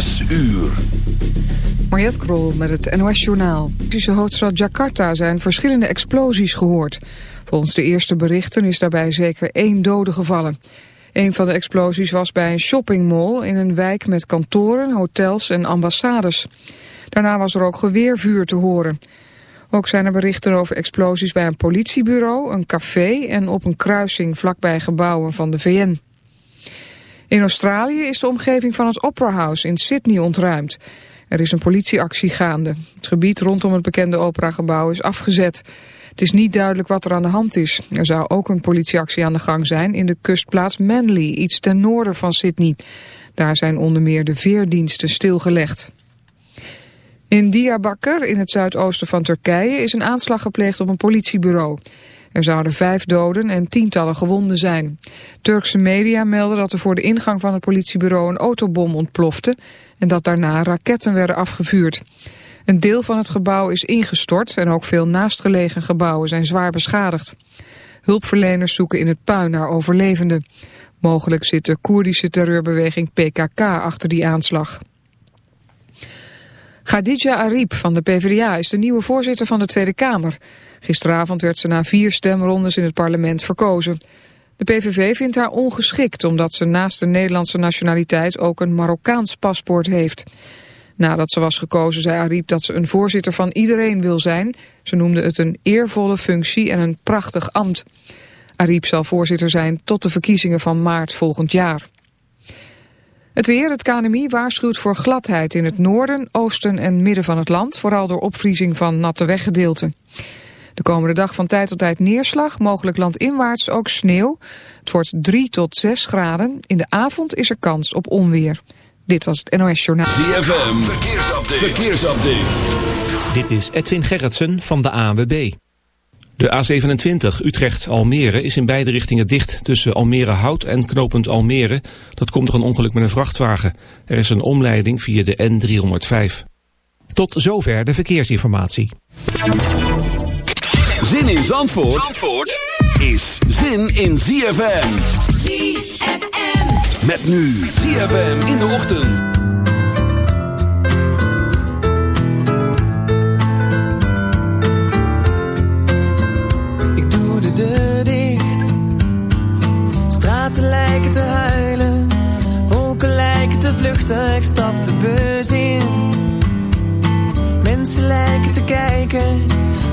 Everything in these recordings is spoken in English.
Zes uur. Mariette Krol met het NOS Journaal. De hoofdstad Jakarta zijn verschillende explosies gehoord. Volgens de eerste berichten is daarbij zeker één dode gevallen. Een van de explosies was bij een shoppingmall in een wijk met kantoren, hotels en ambassades. Daarna was er ook geweervuur te horen. Ook zijn er berichten over explosies bij een politiebureau, een café en op een kruising vlakbij gebouwen van de VN. In Australië is de omgeving van het Opera House in Sydney ontruimd. Er is een politieactie gaande. Het gebied rondom het bekende operagebouw is afgezet. Het is niet duidelijk wat er aan de hand is. Er zou ook een politieactie aan de gang zijn in de kustplaats Manly, iets ten noorden van Sydney. Daar zijn onder meer de veerdiensten stilgelegd. In Diyarbakir, in het zuidoosten van Turkije, is een aanslag gepleegd op een politiebureau. Er zouden vijf doden en tientallen gewonden zijn. Turkse media melden dat er voor de ingang van het politiebureau een autobom ontplofte en dat daarna raketten werden afgevuurd. Een deel van het gebouw is ingestort en ook veel naastgelegen gebouwen zijn zwaar beschadigd. Hulpverleners zoeken in het puin naar overlevenden. Mogelijk zit de Koerdische terreurbeweging PKK achter die aanslag. Khadija Ariep van de PvdA is de nieuwe voorzitter van de Tweede Kamer. Gisteravond werd ze na vier stemrondes in het parlement verkozen. De PVV vindt haar ongeschikt omdat ze naast de Nederlandse nationaliteit ook een Marokkaans paspoort heeft. Nadat ze was gekozen zei Ariep dat ze een voorzitter van iedereen wil zijn. Ze noemde het een eervolle functie en een prachtig ambt. Ariep zal voorzitter zijn tot de verkiezingen van maart volgend jaar. Het weer, het KNMI waarschuwt voor gladheid in het noorden, oosten en midden van het land, vooral door opvriezing van natte weggedeelten. De komende dag van tijd tot tijd neerslag, mogelijk landinwaarts ook sneeuw. Het wordt 3 tot 6 graden. In de avond is er kans op onweer. Dit was het NOS Journaal. ZFM, verkeersupdate. verkeersupdate. Dit is Edwin Gerritsen van de ANWB. De A27 Utrecht-Almere is in beide richtingen dicht tussen Almere Hout en knooppunt Almere. Dat komt door een ongeluk met een vrachtwagen. Er is een omleiding via de N305. Tot zover de verkeersinformatie. Zin in Zandvoort, Zandvoort is zin in ZFM. ZFM. Met nu ZFM in de ochtend. Ik doe de deur dicht. Straten lijken te huilen. Wolken lijken te vluchten. Ik stap de bus in. Mensen lijken te kijken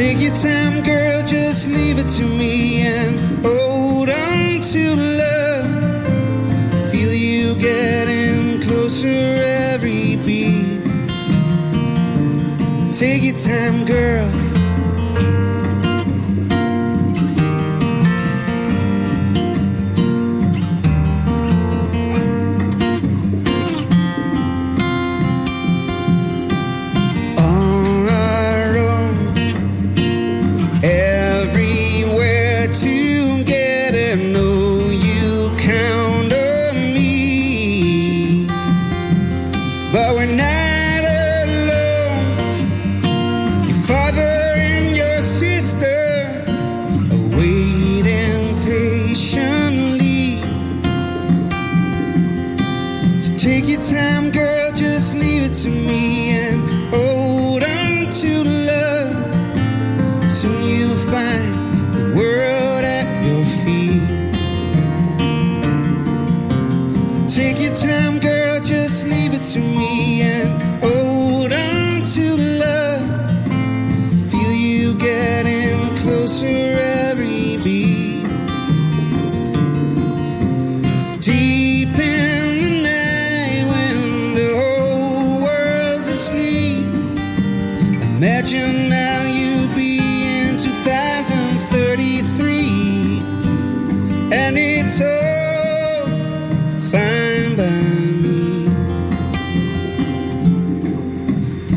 Take your time, girl, just leave it to me and hold on to love. I feel you getting closer every beat. Take your time, girl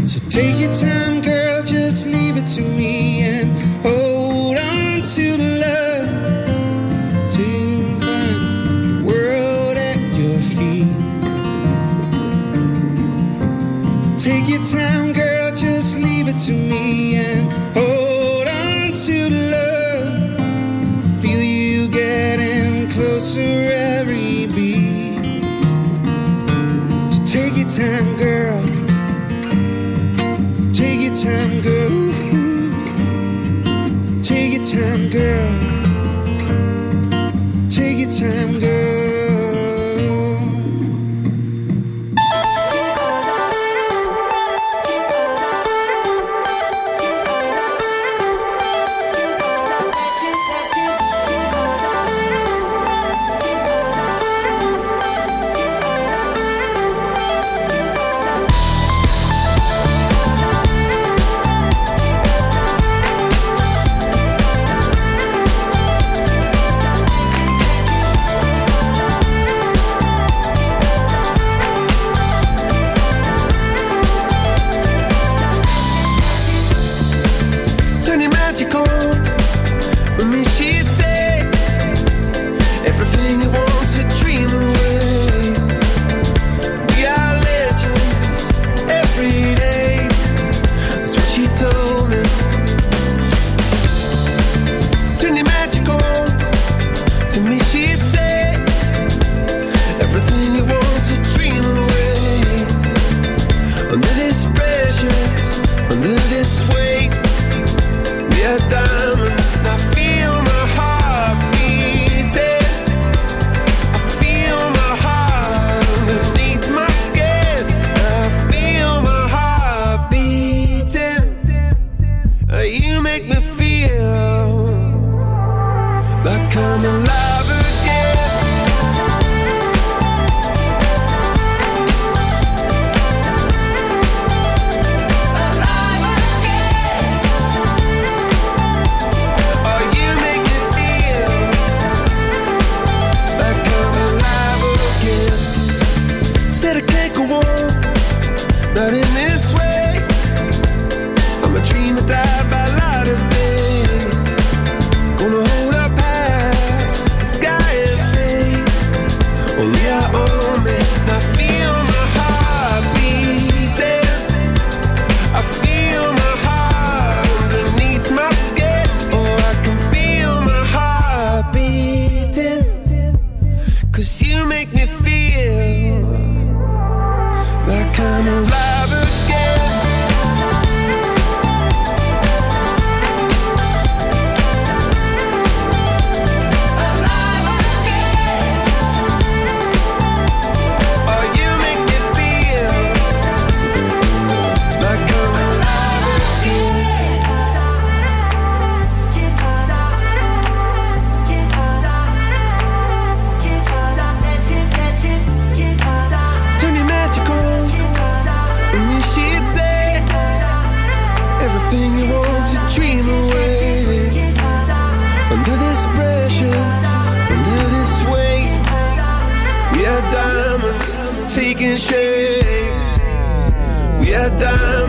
So take your time, girl, just leave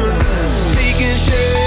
diamonds taking shape.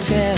tell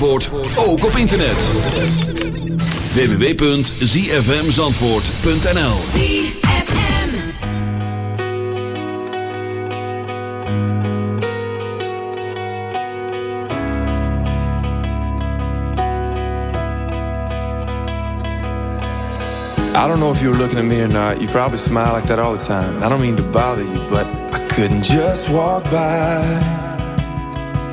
Zandvoort, ook op internet. www.zfmzandvoort.nl ZFM. I don't know if you were looking at me or not. You probably smile like that all the time. I don't mean to bother you, but I couldn't just walk by